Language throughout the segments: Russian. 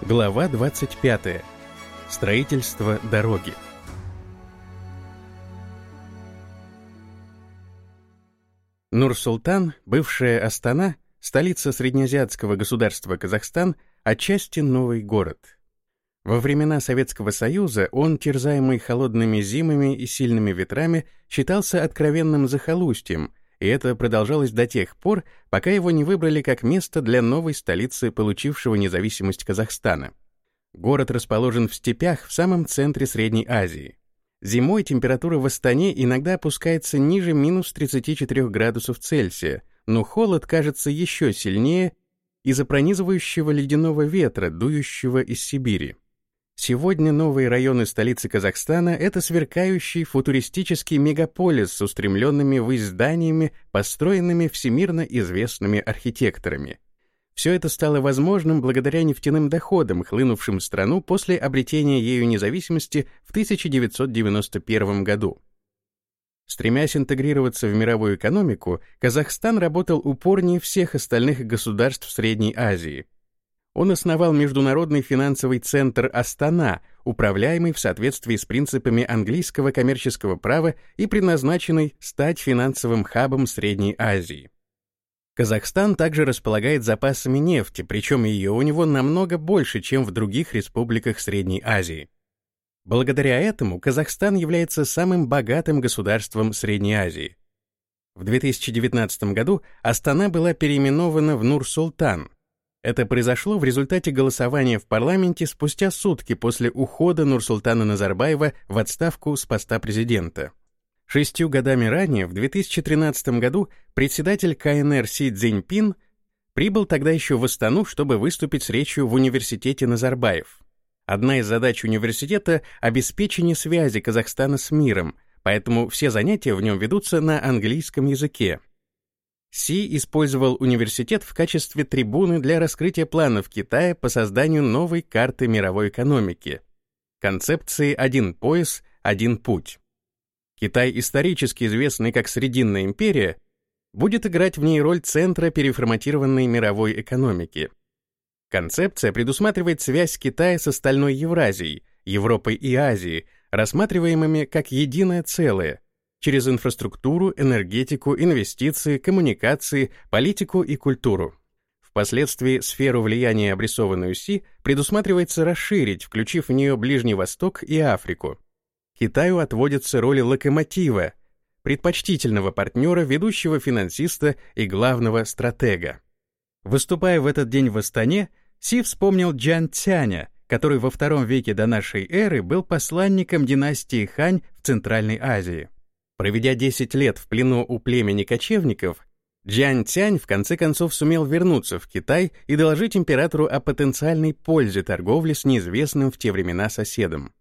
Глава 25. Строительство дороги. Нур-Султан, бывшая Астана, столица среднеазиатского государства Казахстан, отчасти новый город. Во времена Советского Союза он, терзаемый холодными зимами и сильными ветрами, считался откровенным захолустьем, и это продолжалось до тех пор, пока его не выбрали как место для новой столицы, получившего независимость Казахстана. Город расположен в степях в самом центре Средней Азии. Зимой температура в Астане иногда опускается ниже минус 34 градусов Цельсия, но холод кажется еще сильнее из-за пронизывающего ледяного ветра, дующего из Сибири. Сегодня новые районы столицы Казахстана — это сверкающий футуристический мегаполис с устремленными ввысь зданиями, построенными всемирно известными архитекторами. Все это стало возможным благодаря нефтяным доходам, хлынувшим в страну после обретения ею независимости в 1991 году. Стремясь интегрироваться в мировую экономику, Казахстан работал упорнее всех остальных государств Средней Азии — он основал Международный финансовый центр «Астана», управляемый в соответствии с принципами английского коммерческого права и предназначенный стать финансовым хабом Средней Азии. Казахстан также располагает запасами нефти, причем ее у него намного больше, чем в других республиках Средней Азии. Благодаря этому Казахстан является самым богатым государством Средней Азии. В 2019 году Астана была переименована в Нур-Султан, это произошло в результате голосования в парламенте спустя сутки после ухода Нурсултана Назарбаева в отставку с поста президента. Шестью годами ранее, в 2013 году, председатель КНР Си Цзиньпин прибыл тогда еще в Астану, чтобы выступить с речью в университете Назарбаев. Одна из задач университета — обеспечение связи Казахстана с миром, поэтому все занятия в нем ведутся на английском языке. Си использовал университет в качестве трибуны для раскрытия планов Китая по созданию новой карты мировой экономики, концепции «один пояс, один путь». Китай, исторически известный как Срединная империя, будет играть в ней роль центра переформатированной мировой экономики. Концепция предусматривает связь Китая с остальной Евразией, Европой и Азией, рассматриваемыми как единое целое – через инфраструктуру, энергетику, инвестиции, коммуникации, политику и культуру. Впоследствии сферу влияния, обрисованную Си, предусматривается расширить, включив в нее Ближний Восток и Африку. Китаю отводится роль локомотива, предпочтительного партнера, ведущего финансиста и главного стратега. Выступая в этот день в Астане, Си вспомнил Джан Цяня, который во втором веке до нашей эры был посланником династии Хань в Центральной Азии. Проведя 10 лет в плену у племени кочевников, Джан Цянь в конце концов сумел вернуться в Китай и доложить императору о потенциальной пользе торговли с неизвестным в те времена соседом.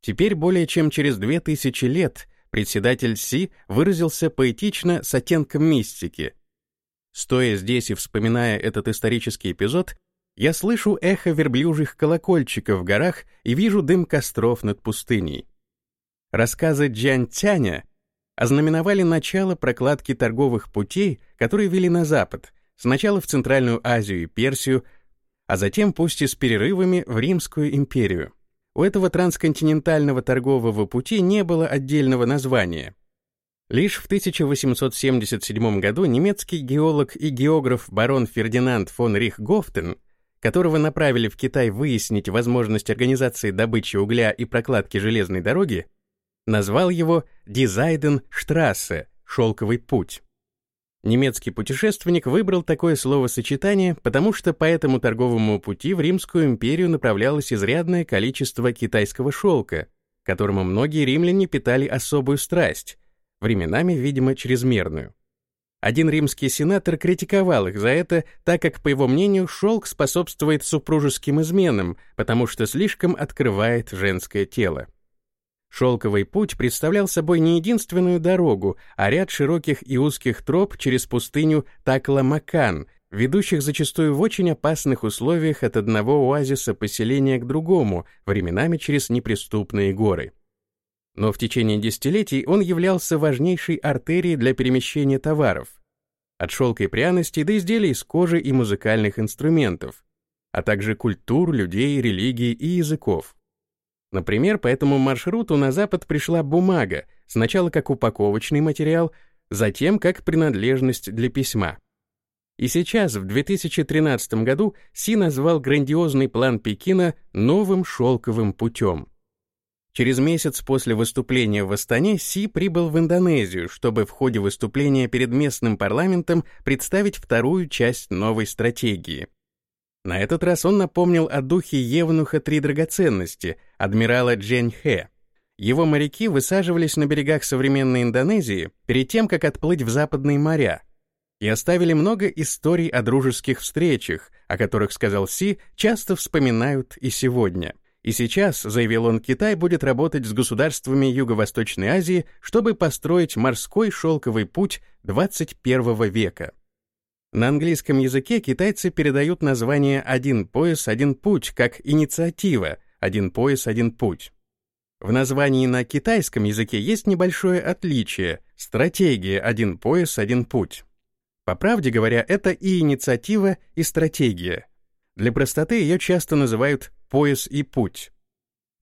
Теперь более чем через 2000 лет председатель Си выразился поэтично с оттенком мистики. Стоя здесь и вспоминая этот исторический эпизод, я слышу эхо верблюжьих колокольчиков в горах и вижу дым костров над пустыней. Рассказы Джан Тяня ознаменовали начало прокладки торговых путей, которые вели на запад, сначала в Центральную Азию и Персию, а затем, пусть и с перерывами, в Римскую империю. У этого трансконтинентального торгового пути не было отдельного названия. Лишь в 1877 году немецкий геолог и географ барон Фердинанд фон Рихгофтен, которого направили в Китай выяснить возможность организации добычи угля и прокладки железной дороги, назвал его Дизайден-штрассе — «шелковый путь». Немецкий путешественник выбрал такое словосочетание, потому что по этому торговому пути в Римскую империю направлялось изрядное количество китайского шелка, которому многие римляне питали особую страсть, временами, видимо, чрезмерную. Один римский сенатор критиковал их за это, так как, по его мнению, шелк способствует супружеским изменам, потому что слишком открывает женское тело. Шелковый путь представлял собой не единственную дорогу, а ряд широких и узких троп через пустыню Такла-Макан, ведущих зачастую в очень опасных условиях от одного оазиса поселения к другому, временами через неприступные горы. Но в течение десятилетий он являлся важнейшей артерией для перемещения товаров. От шелка и пряностей до изделий из кожи и музыкальных инструментов. а также культур, людей, религий и языков. Например, по этому маршруту на Запад пришла бумага, сначала как упаковочный материал, затем как принадлежность для письма. И сейчас, в 2013 году, Си назвал грандиозный план Пекина новым шелковым путем. Через месяц после выступления в Астане Си прибыл в Индонезию, чтобы в ходе выступления перед местным парламентом представить вторую часть новой стратегии. На этот раз он напомнил о духе Евнуха Три драгоценности, адмирала Джень Хэ. Его моряки высаживались на берегах современной Индонезии перед тем, как отплыть в западные моря, и оставили много историй о дружеских встречах, о которых, сказал Си, часто вспоминают и сегодня. И сейчас, заявил он, Китай будет работать с государствами Юго-Восточной Азии, чтобы построить морской шелковый путь 21 века. На английском языке китайцы передают название «один пояс, один путь» как инициатива «один пояс, один путь». В названии на китайском языке есть небольшое отличие — стратегия «один пояс, один путь». По правде говоря, это и инициатива, и стратегия. Для простоты ее часто называют пояс и путь.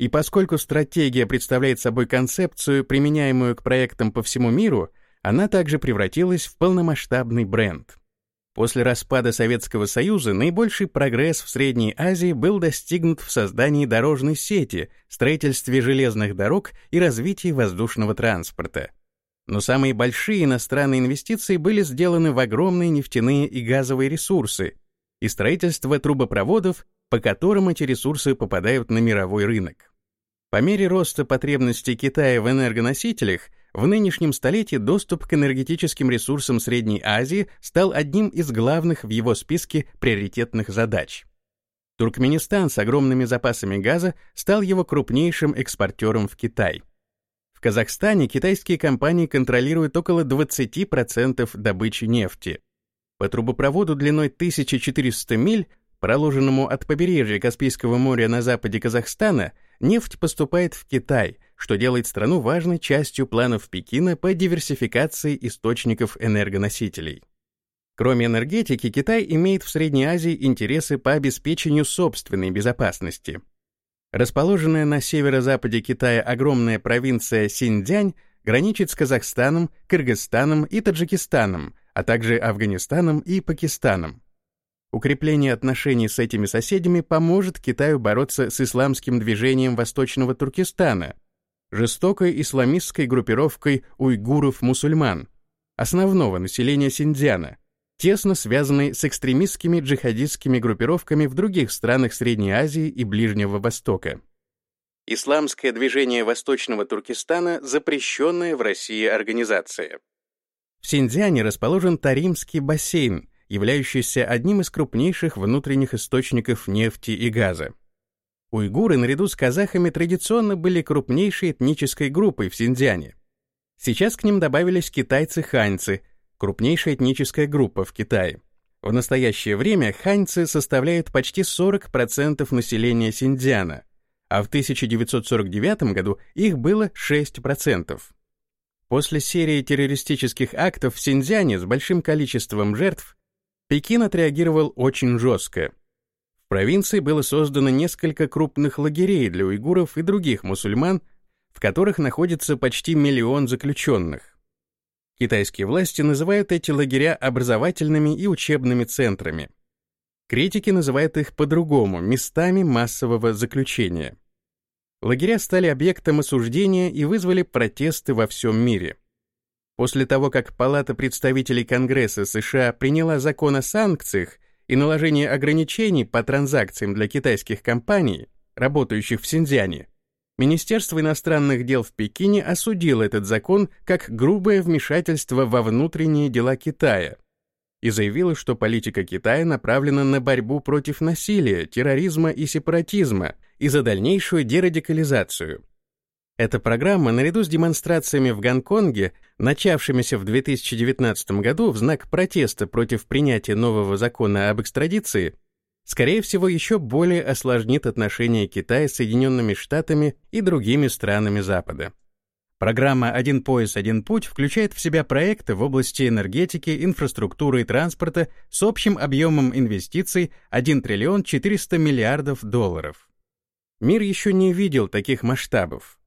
И поскольку стратегия представляет собой концепцию, применяемую к проектам по всему миру, она также превратилась в полномасштабный бренд. После распада Советского Союза наибольший прогресс в Средней Азии был достигнут в создании дорожной сети, строительстве железных дорог и развитии воздушного транспорта. Но самые большие иностранные инвестиции были сделаны в огромные нефтяные и газовые ресурсы и строительство трубопроводов по которым эти ресурсы попадают на мировой рынок. По мере роста потребностей Китая в энергоносителях, в нынешнем столетии доступ к энергетическим ресурсам Средней Азии стал одним из главных в его списке приоритетных задач. Туркменистан с огромными запасами газа стал его крупнейшим экспортером в Китай. В Казахстане китайские компании контролируют около 20% добычи нефти. По трубопроводу длиной 1400 миль проложенному от побережья Каспийского моря на западе Казахстана, нефть поступает в Китай, что делает страну важной частью планов Пекина по диверсификации источников энергоносителей. Кроме энергетики, Китай имеет в Средней Азии интересы по обеспечению собственной безопасности. Расположенная на северо-западе Китая огромная провинция Синьцзянь граничит с Казахстаном, Кыргызстаном и Таджикистаном, а также Афганистаном и Пакистаном. Укрепление отношений с этими соседями поможет Китаю бороться с исламским движением Восточного Туркестана, жестокой исламистской группировкой уйгуров-мусульман, основного населения Синьцзяна, тесно связанной с экстремистскими джихадистскими группировками в других странах Средней Азии и Ближнего Востока. Исламское движение Восточного Туркестана — запрещенная в России организация. В Синьцзяне расположен Таримский бассейн, являющийся одним из крупнейших внутренних источников нефти и газа. Уйгуры наряду с казахами традиционно были крупнейшей этнической группой в Синьцзяне. Сейчас к ним добавились китайцы-ханьцы, крупнейшая этническая группа в Китае. В настоящее время ханьцы составляют почти 40% населения Синьцзяна, а в 1949 году их было 6%. После серии террористических актов в Синьцзяне с большим количеством жертв Пекин отреагировал очень жестко. Провинции было создано несколько крупных лагерей для уйгуров и других мусульман, в которых находится почти миллион заключенных. Китайские власти называют эти лагеря образовательными и учебными центрами. Критики называют их по-другому — местами массового заключения. Лагеря стали объектом осуждения и вызвали протесты во всем мире. После того, как Палата представителей Конгресса США приняла закон о санкциях и наложении ограничений по транзакциям для китайских компаний, работающих в Синьцзяне, Министерство иностранных дел в Пекине осудило этот закон как грубое вмешательство во внутренние дела Китая и заявило, что политика Китая направлена на борьбу против насилия, терроризма и сепаратизма и за дальнейшую дерадикализацию. Эта программа, наряду с демонстрациями в Гонконге, начавшимися в 2019 году в знак протеста против принятия нового закона об экстрадиции, скорее всего, еще более осложнит отношения Китая с Соединенными Штатами и другими странами Запада. Программа «Один пояс, один путь» включает в себя проекты в области энергетики, инфраструктуры и транспорта с общим объемом инвестиций 1 триллион 400 миллиардов долларов. Мир еще не видел таких масштабов.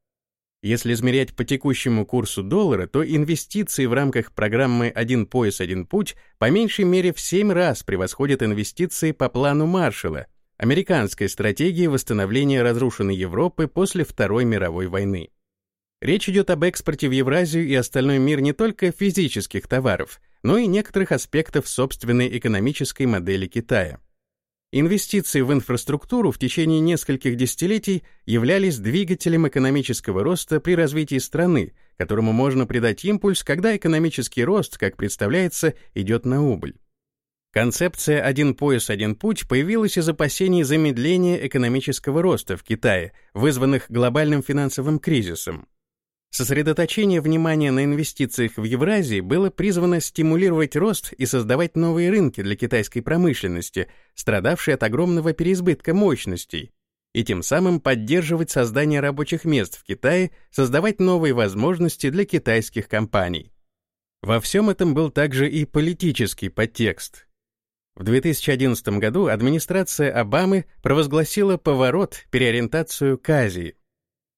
Если измерять по текущему курсу доллара, то инвестиции в рамках программы «Один пояс, один путь» по меньшей мере в 7 раз превосходят инвестиции по плану Маршалла, американской стратегии восстановления разрушенной Европы после Второй мировой войны. Речь идет об экспорте в Евразию и остальной мир не только физических товаров, но и некоторых аспектов собственной экономической модели Китая. Инвестиции в инфраструктуру в течение нескольких десятилетий являлись двигателем экономического роста при развитии страны, которому можно придать импульс, когда экономический рост, как представляется, идет на убыль. Концепция «один пояс, один путь» появилась из опасений замедления экономического роста в Китае, вызванных глобальным финансовым кризисом. Сосредоточение внимания на инвестициях в Евразии было призвано стимулировать рост и создавать новые рынки для китайской промышленности, страдавшей от огромного переизбытка мощностей, и тем самым поддерживать создание рабочих мест в Китае, создавать новые возможности для китайских компаний. Во всем этом был также и политический подтекст. В 2011 году администрация Обамы провозгласила поворот, переориентацию к Азии –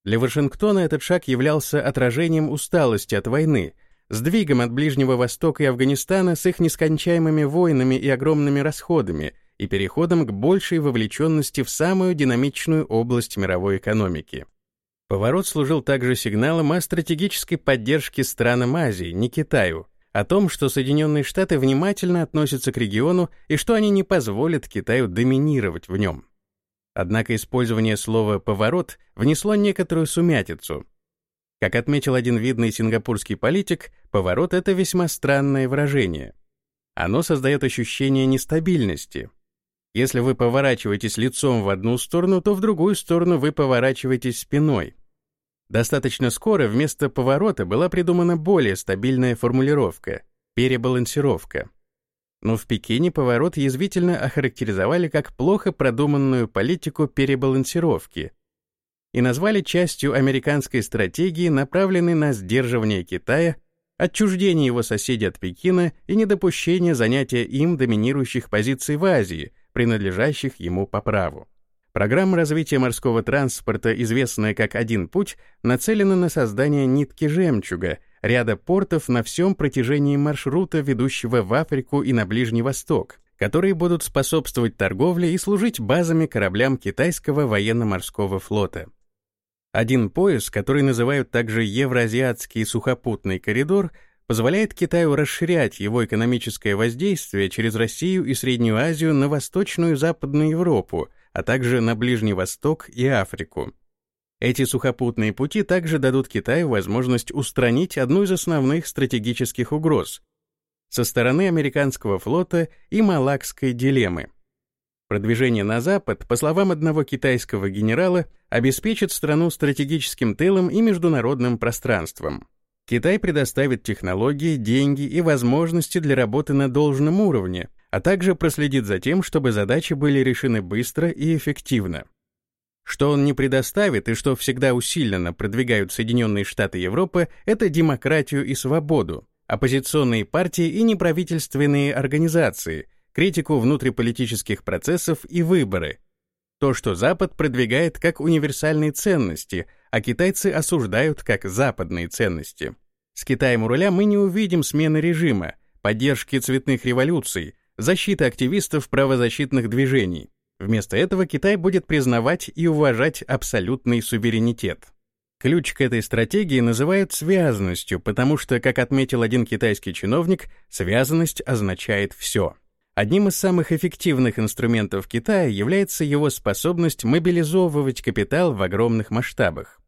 для Вашингтона этот шаг являлся отражением усталости от войны, сдвигом от Ближнего Востока и Афганистана с их нескончаемыми войнами и огромными расходами и переходом к большей вовлеченности в самую динамичную область мировой экономики. Поворот служил также сигналом о стратегической поддержке странам Азии, не Китаю, о том, что Соединенные Штаты внимательно относятся к региону и что они не позволят Китаю доминировать в нем. Однако использование слова «поворот» внесло некоторую сумятицу. Как отметил один видный сингапурский политик, поворот — это весьма странное выражение. Оно создает ощущение нестабильности. Если вы поворачиваетесь лицом в одну сторону, то в другую сторону вы поворачиваетесь спиной. Достаточно скоро вместо поворота была придумана более стабильная формулировка — перебалансировка но в Пекине поворот язвительно охарактеризовали как плохо продуманную политику перебалансировки и назвали частью американской стратегии, направленной на сдерживание Китая, отчуждение его соседей от Пекина и недопущение занятия им доминирующих позиций в Азии, принадлежащих ему по праву. Программа развития морского транспорта, известная как «Один путь», нацелена на создание нитки жемчуга — ряда портов на всем протяжении маршрута, ведущего в Африку и на Ближний Восток, которые будут способствовать торговле и служить базами кораблям китайского военно-морского флота. Один пояс, который называют также Евразиатский сухопутный коридор, позволяет Китаю расширять его экономическое воздействие через Россию и Среднюю Азию на Восточную и Западную Европу, а также на Ближний Восток и Африку. Эти сухопутные пути также дадут Китаю возможность устранить одну из основных стратегических угроз со стороны американского флота и Малакской дилеммы. Продвижение на запад, по словам одного китайского генерала, обеспечит страну стратегическим тылом и международным пространством. Китай предоставит технологии, деньги и возможности для работы на должном уровне, а также проследит за тем, чтобы задачи были решены быстро и эффективно. Что он не предоставит и что всегда усиленно продвигают Соединенные Штаты Европы, это демократию и свободу, оппозиционные партии и неправительственные организации, критику внутриполитических процессов и выборы. То, что Запад продвигает как универсальные ценности, а китайцы осуждают как западные ценности. С Китаем у руля мы не увидим смены режима, поддержки цветных революций, защиты активистов правозащитных движений. Вместо этого Китай будет признавать и уважать абсолютный суверенитет. Ключ к этой стратегии называют связанностью, потому что, как отметил один китайский чиновник, связанность означает все. Одним из самых эффективных инструментов Китая является его способность мобилизовывать капитал в огромных масштабах.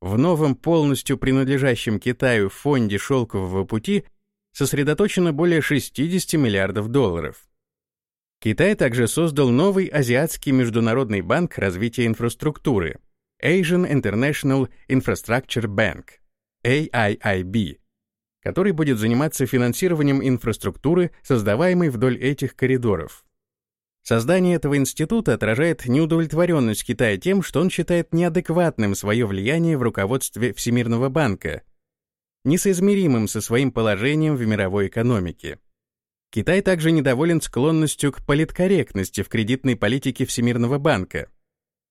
В новом полностью принадлежащем Китаю фонде шелкового пути сосредоточено более 60 миллиардов долларов. Китай также создал новый Азиатский международный банк развития инфраструктуры Asian International Infrastructure Bank, AIIB, который будет заниматься финансированием инфраструктуры, создаваемой вдоль этих коридоров. Создание этого института отражает неудовлетворенность Китая тем, что он считает неадекватным свое влияние в руководстве Всемирного банка, несоизмеримым со своим положением в мировой экономике. Китай также недоволен склонностью к политкорректности в кредитной политике Всемирного банка.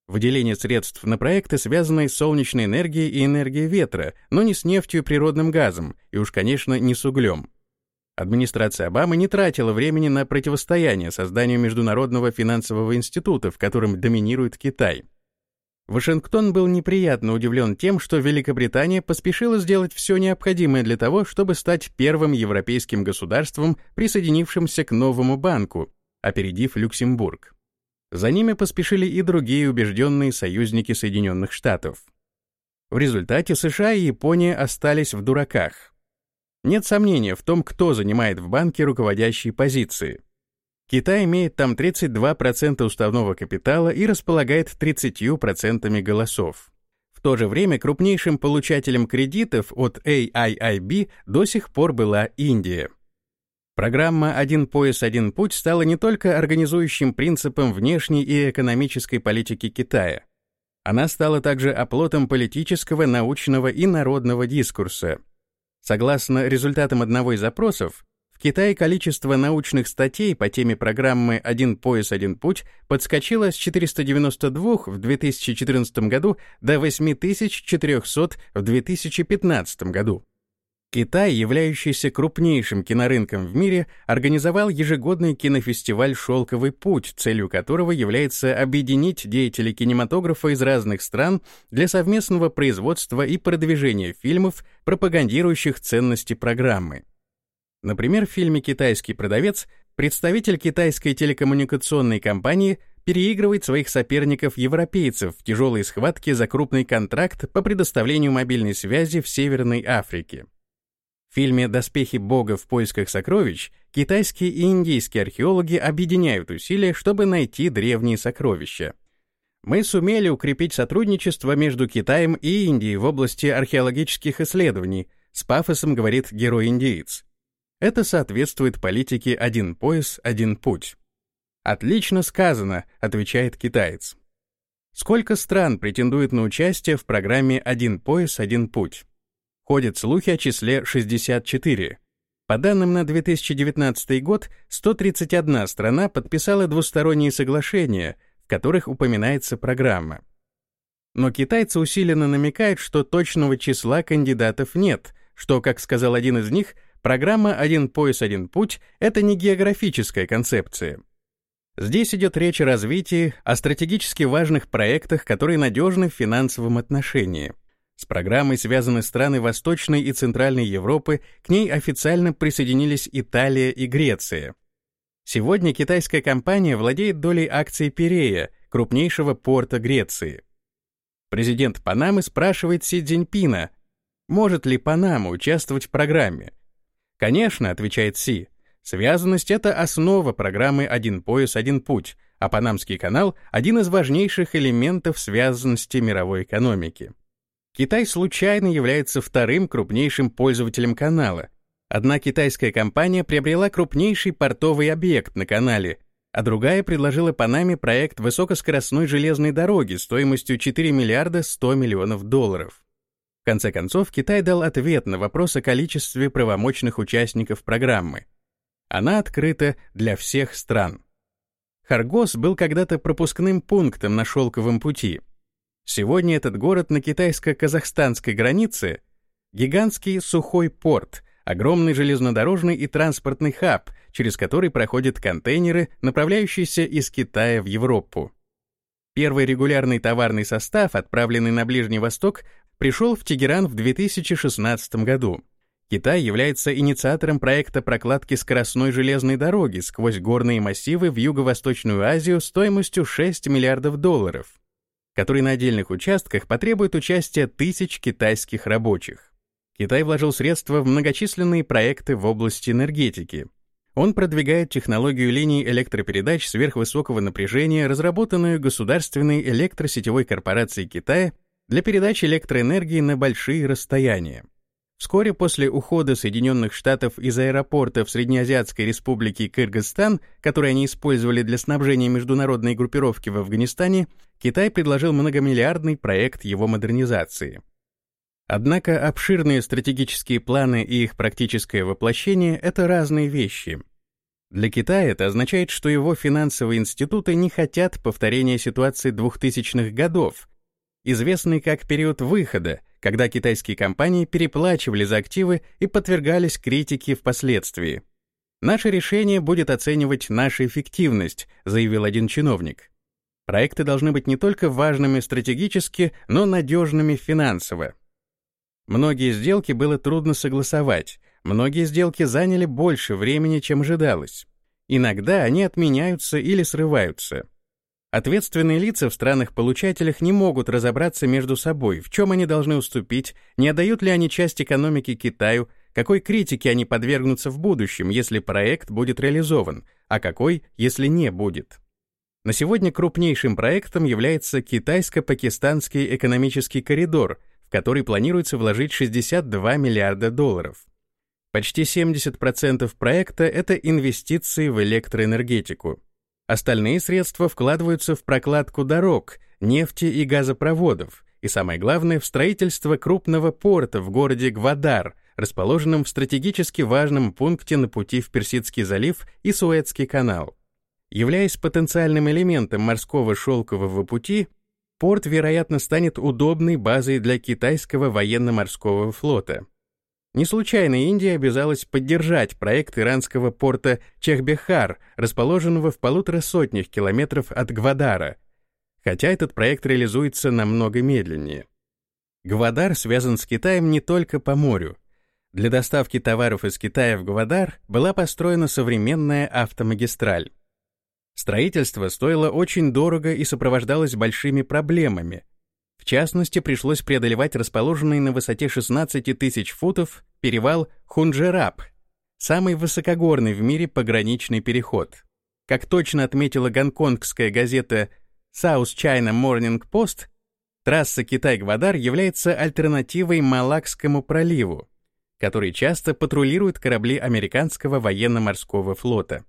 Выделение средств на проекты, связанные с солнечной энергией и энергией ветра, но не с нефтью и природным газом, и уж, конечно, не с углем. Администрация Обамы не тратила времени на противостояние созданию Международного финансового института, в котором доминирует Китай. Вашингтон был неприятно удивлен тем, что Великобритания поспешила сделать все необходимое для того, чтобы стать первым европейским государством, присоединившимся к новому банку, опередив Люксембург. За ними поспешили и другие убежденные союзники Соединенных Штатов. В результате США и Япония остались в дураках. Нет сомнения в том, кто занимает в банке руководящие позиции. Китай имеет там 32% уставного капитала и располагает 30% голосов. В то же время крупнейшим получателем кредитов от AIIB до сих пор была Индия. Программа «Один пояс, один путь» стала не только организующим принципом внешней и экономической политики Китая. Она стала также оплотом политического, научного и народного дискурса — Согласно результатам одного из запросов, в Китае количество научных статей по теме программы «Один пояс, один путь» подскочило с 492 в 2014 году до 8400 в 2015 году. Китай, являющийся крупнейшим кинорынком в мире, организовал ежегодный кинофестиваль «Шелковый путь», целью которого является объединить деятелей кинематографа из разных стран для совместного производства и продвижения фильмов, пропагандирующих ценности программы. Например, в фильме «Китайский продавец» представитель китайской телекоммуникационной компании переигрывает своих соперников-европейцев в тяжелой схватке за крупный контракт по предоставлению мобильной связи в Северной Африке. В фильме «Доспехи Бога в поисках сокровищ» китайские и индийские археологи объединяют усилия, чтобы найти древние сокровища. Мы сумели укрепить сотрудничество между Китаем и Индией в области археологических исследований, с пафосом говорит герой-индиец. Это соответствует политике «один пояс, один путь». «Отлично сказано», — отвечает китаец. Сколько стран претендует на участие в программе «Один пояс, один путь»? Ходят слухи о числе 64. По данным на 2019 год, 131 страна подписала двусторонние соглашения, в которых упоминается программа. Но китайцы усиленно намекают, что точного числа кандидатов нет, что, как сказал один из них, программа «Один пояс, один путь» — это не географическая концепция. Здесь идет речь о развитии, о стратегически важных проектах, которые надежны в финансовом отношении — с программой связаны страны Восточной и Центральной Европы, к ней официально присоединились Италия и Греция. Сегодня китайская компания владеет долей акций Пирея, крупнейшего порта Греции. Президент Панамы спрашивает Си Цзиньпина, может ли Панама участвовать в программе. «Конечно», — отвечает Си, — «связанность — это основа программы «Один пояс, один путь», а Панамский канал — один из важнейших элементов связанности мировой экономики. Китай случайно является вторым крупнейшим пользователем канала. Одна китайская компания приобрела крупнейший портовый объект на канале, а другая предложила Панаме проект высокоскоростной железной дороги стоимостью 4 миллиарда 100 миллионов долларов. В конце концов, Китай дал ответ на вопрос о количестве правомочных участников программы. Она открыта для всех стран. Харгос был когда-то пропускным пунктом на шелковом пути — Сегодня этот город на китайско-казахстанской границе — гигантский сухой порт, огромный железнодорожный и транспортный хаб, через который проходят контейнеры, направляющиеся из Китая в Европу. Первый регулярный товарный состав, отправленный на Ближний Восток, пришел в Тегеран в 2016 году. Китай является инициатором проекта прокладки скоростной железной дороги сквозь горные массивы в Юго-Восточную Азию стоимостью 6 миллиардов долларов который на отдельных участках потребует участия тысяч китайских рабочих. Китай вложил средства в многочисленные проекты в области энергетики. Он продвигает технологию линий электропередач сверхвысокого напряжения, разработанную Государственной электросетевой корпорацией Китая для передачи электроэнергии на большие расстояния. Вскоре после ухода Соединенных Штатов из аэропорта в Среднеазиатской республике Кыргызстан, который они использовали для снабжения международной группировки в Афганистане, Китай предложил многомиллиардный проект его модернизации. Однако обширные стратегические планы и их практическое воплощение — это разные вещи. Для Китая это означает, что его финансовые институты не хотят повторения ситуации 2000-х годов, известный как период выхода, когда китайские компании переплачивали за активы и подвергались критике впоследствии. «Наше решение будет оценивать нашу эффективность», заявил один чиновник. Проекты должны быть не только важными стратегически, но надежными финансово. Многие сделки было трудно согласовать, многие сделки заняли больше времени, чем ожидалось. Иногда они отменяются или срываются. Ответственные лица в странах-получателях не могут разобраться между собой, в чем они должны уступить, не отдают ли они часть экономики Китаю, какой критике они подвергнутся в будущем, если проект будет реализован, а какой, если не будет. На сегодня крупнейшим проектом является Китайско-Пакистанский экономический коридор, в который планируется вложить 62 миллиарда долларов. Почти 70% проекта — это инвестиции в электроэнергетику. Остальные средства вкладываются в прокладку дорог, нефти и газопроводов, и самое главное, в строительство крупного порта в городе Гвадар, расположенном в стратегически важном пункте на пути в Персидский залив и Суэцкий канал. Являясь потенциальным элементом морского шелкового пути, порт, вероятно, станет удобной базой для китайского военно-морского флота. Не случайно Индия обязалась поддержать проект иранского порта Чехбехар, расположенного в полутора сотнях километров от Гвадара, хотя этот проект реализуется намного медленнее. Гвадар связан с Китаем не только по морю. Для доставки товаров из Китая в Гвадар была построена современная автомагистраль. Строительство стоило очень дорого и сопровождалось большими проблемами, в частности, пришлось преодолевать расположенный на высоте 16 тысяч футов перевал Хунджераб, самый высокогорный в мире пограничный переход. Как точно отметила гонконгская газета South China Morning Post, трасса Китай-Гвадар является альтернативой Малакскому проливу, который часто патрулируют корабли американского военно-морского флота.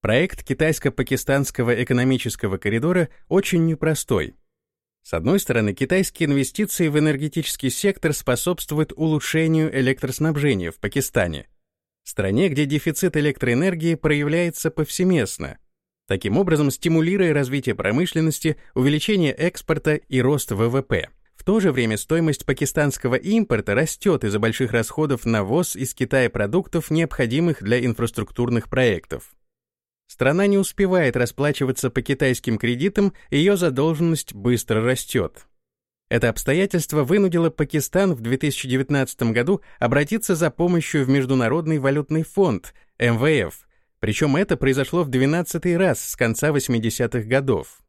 Проект китайско-пакистанского экономического коридора очень непростой — с одной стороны, китайские инвестиции в энергетический сектор способствуют улучшению электроснабжения в Пакистане, стране, где дефицит электроэнергии проявляется повсеместно, таким образом стимулируя развитие промышленности, увеличение экспорта и рост ВВП. В то же время стоимость пакистанского импорта растет из-за больших расходов на ввоз из Китая продуктов, необходимых для инфраструктурных проектов. Страна не успевает расплачиваться по китайским кредитам, ее задолженность быстро растет. Это обстоятельство вынудило Пакистан в 2019 году обратиться за помощью в Международный валютный фонд, МВФ, причем это произошло в 12 раз с конца 80-х годов.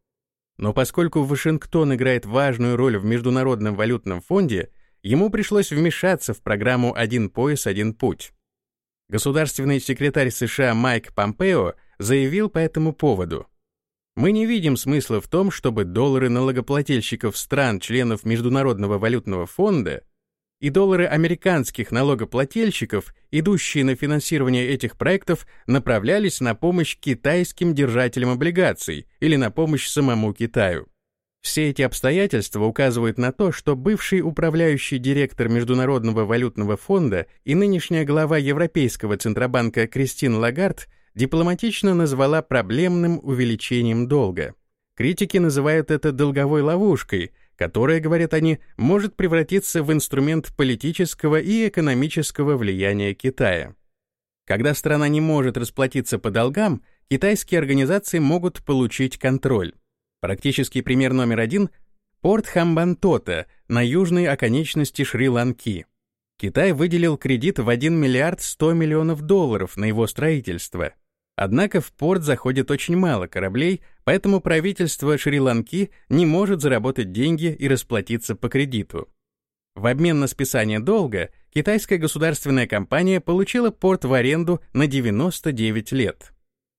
Но поскольку Вашингтон играет важную роль в Международном валютном фонде, ему пришлось вмешаться в программу «Один пояс, один путь». Государственный секретарь США Майк Помпео заявил по этому поводу. Мы не видим смысла в том, чтобы доллары налогоплательщиков стран-членов Международного валютного фонда и доллары американских налогоплательщиков, идущие на финансирование этих проектов, направлялись на помощь китайским держателям облигаций или на помощь самому Китаю. Все эти обстоятельства указывают на то, что бывший управляющий директор Международного валютного фонда и нынешняя глава Европейского Центробанка Кристин Лагард дипломатично назвала проблемным увеличением долга. Критики называют это долговой ловушкой, которая, говорят они, может превратиться в инструмент политического и экономического влияния Китая. Когда страна не может расплатиться по долгам, китайские организации могут получить контроль. Практический пример номер один — порт Хамбантота на южной оконечности Шри-Ланки. Китай выделил кредит в 1 миллиард 100 миллионов долларов на его строительство. Однако в порт заходит очень мало кораблей, поэтому правительство Шри-Ланки не может заработать деньги и расплатиться по кредиту. В обмен на списание долга китайская государственная компания получила порт в аренду на 99 лет.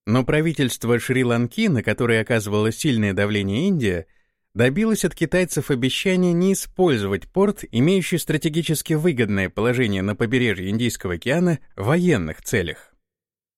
Но правительство Шри-Ланки, на которое оказывало сильное давление Индия, добилась от китайцев обещания не использовать порт, имеющий стратегически выгодное положение на побережье Индийского океана, в военных целях.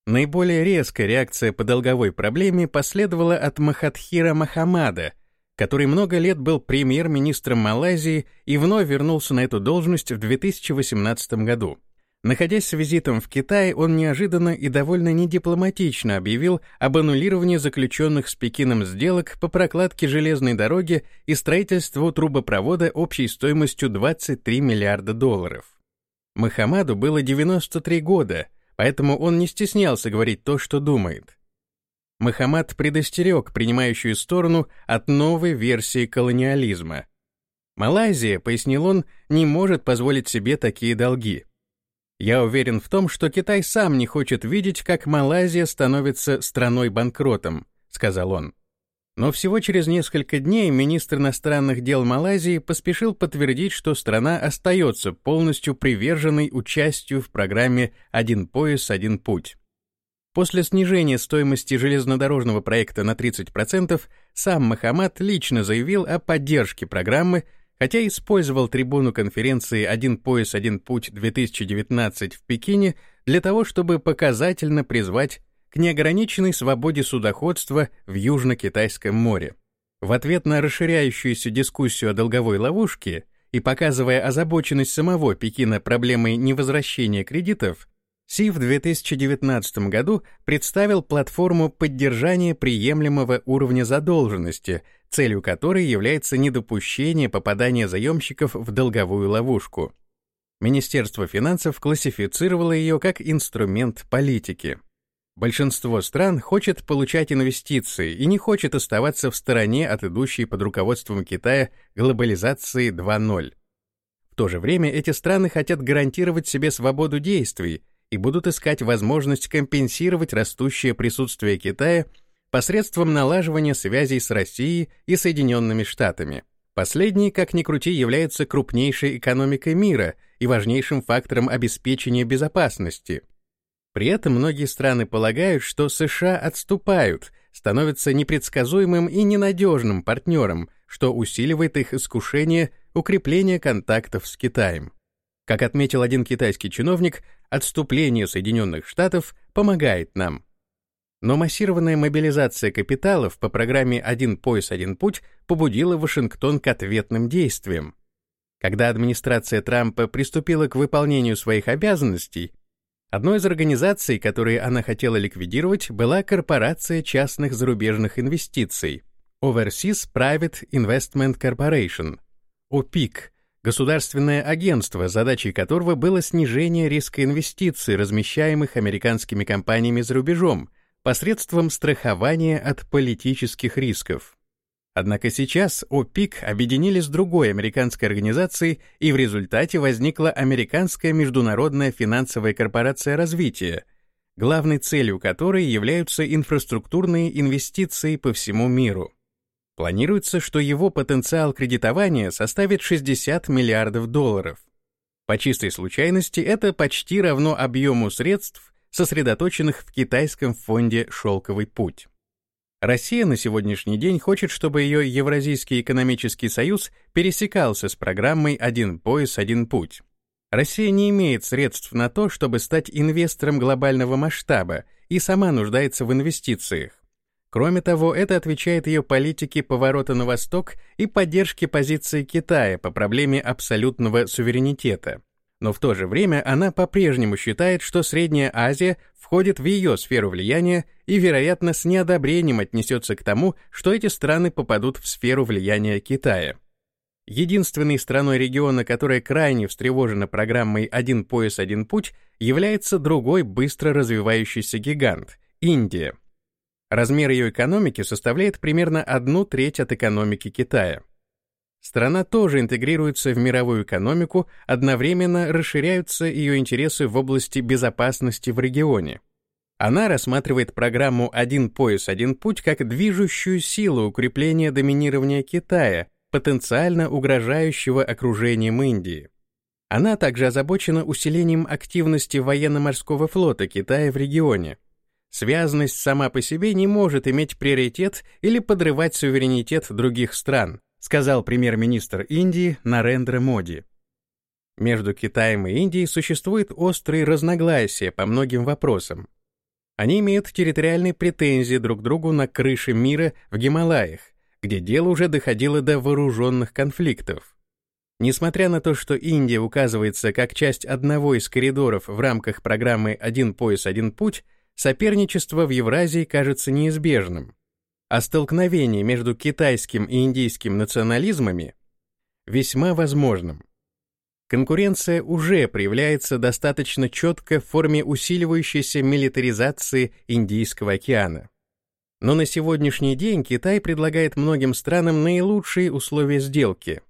Наиболее резкая реакция по долговой проблеме последовала от Махатхира Махамада, который много лет был премьер-министром Малайзии и вновь вернулся на эту должность в 2018 году. Находясь с визитом в Китай, он неожиданно и довольно недипломатично объявил об аннулировании заключенных с Пекином сделок по прокладке железной дороги и строительству трубопровода общей стоимостью 23 миллиарда долларов. Махамаду было 93 года, поэтому он не стеснялся говорить то, что думает. Махамад предостерег принимающую сторону от новой версии колониализма. Малайзия, пояснил он, не может позволить себе такие долги. Я уверен в том, что Китай сам не хочет видеть, как Малайзия становится страной-банкротом, сказал он. Но всего через несколько дней министр иностранных дел Малайзии поспешил подтвердить, что страна остается полностью приверженной участию в программе «Один пояс, один путь». После снижения стоимости железнодорожного проекта на 30%, сам Махамад лично заявил о поддержке программы, хотя использовал трибуну конференции «Один пояс, один путь-2019» в Пекине для того, чтобы показательно призвать неограниченной свободе судоходства в Южно-Китайском море. В ответ на расширяющуюся дискуссию о долговой ловушке и показывая озабоченность самого Пекина проблемой невозвращения кредитов, Си в 2019 году представил платформу поддержания приемлемого уровня задолженности, целью которой является недопущение попадания заемщиков в долговую ловушку. Министерство финансов классифицировало ее как инструмент политики. Большинство стран хочет получать инвестиции и не хочет оставаться в стороне от идущей под руководством Китая глобализации 2.0. В то же время эти страны хотят гарантировать себе свободу действий и будут искать возможность компенсировать растущее присутствие Китая посредством налаживания связей с Россией и Соединенными Штатами. Последний, как ни крути, является крупнейшей экономикой мира и важнейшим фактором обеспечения безопасности – при этом многие страны полагают, что США отступают, становятся непредсказуемым и ненадежным партнером, что усиливает их искушение укрепления контактов с Китаем. Как отметил один китайский чиновник, отступление Соединенных Штатов помогает нам. Но массированная мобилизация капиталов по программе «Один пояс, один путь» побудила Вашингтон к ответным действиям. Когда администрация Трампа приступила к выполнению своих обязанностей, Одной из организаций, которые она хотела ликвидировать, была Корпорация частных зарубежных инвестиций Overseas Private Investment Corporation, OPIC, государственное агентство, задачей которого было снижение риска инвестиций, размещаемых американскими компаниями за рубежом, посредством страхования от политических рисков. Однако сейчас ОПИК объединили с другой американской организацией, и в результате возникла Американская международная финансовая корпорация развития, главной целью которой являются инфраструктурные инвестиции по всему миру. Планируется, что его потенциал кредитования составит 60 миллиардов долларов. По чистой случайности это почти равно объему средств, сосредоточенных в китайском фонде «Шелковый путь». Россия на сегодняшний день хочет, чтобы ее Евразийский экономический союз пересекался с программой «Один пояс, один путь». Россия не имеет средств на то, чтобы стать инвестором глобального масштаба и сама нуждается в инвестициях. Кроме того, это отвечает ее политике поворота на восток и поддержке позиции Китая по проблеме абсолютного суверенитета но в то же время она по-прежнему считает, что Средняя Азия входит в ее сферу влияния и, вероятно, с неодобрением отнесется к тому, что эти страны попадут в сферу влияния Китая. Единственной страной региона, которая крайне встревожена программой «Один пояс, один путь», является другой быстро развивающийся гигант — Индия. Размер ее экономики составляет примерно одну треть от экономики Китая. Страна тоже интегрируется в мировую экономику, одновременно расширяются ее интересы в области безопасности в регионе. Она рассматривает программу «Один пояс, один путь» как движущую силу укрепления доминирования Китая, потенциально угрожающего окружением Индии. Она также озабочена усилением активности военно-морского флота Китая в регионе. Связанность сама по себе не может иметь приоритет или подрывать суверенитет других стран – сказал премьер-министр Индии Нарендра Моди. Между Китаем и Индией существует острые разногласия по многим вопросам. Они имеют территориальные претензии друг к другу на крыше мира в Гималаях, где дело уже доходило до вооруженных конфликтов. Несмотря на то, что Индия указывается как часть одного из коридоров в рамках программы «Один пояс, один путь», соперничество в Евразии кажется неизбежным, а столкновение между китайским и индийским национализмами весьма возможным. Конкуренция уже проявляется достаточно четко в форме усиливающейся милитаризации Индийского океана. Но на сегодняшний день Китай предлагает многим странам наилучшие условия сделки.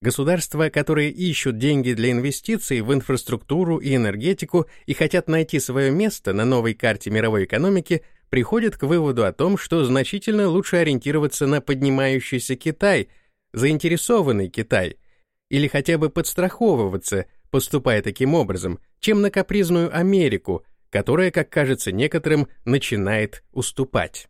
Государства, которые ищут деньги для инвестиций в инфраструктуру и энергетику и хотят найти свое место на новой карте мировой экономики, приходят к выводу о том, что значительно лучше ориентироваться на поднимающийся Китай, заинтересованный Китай – или хотя бы подстраховываться, поступая таким образом, чем на капризную Америку, которая, как кажется некоторым, начинает уступать.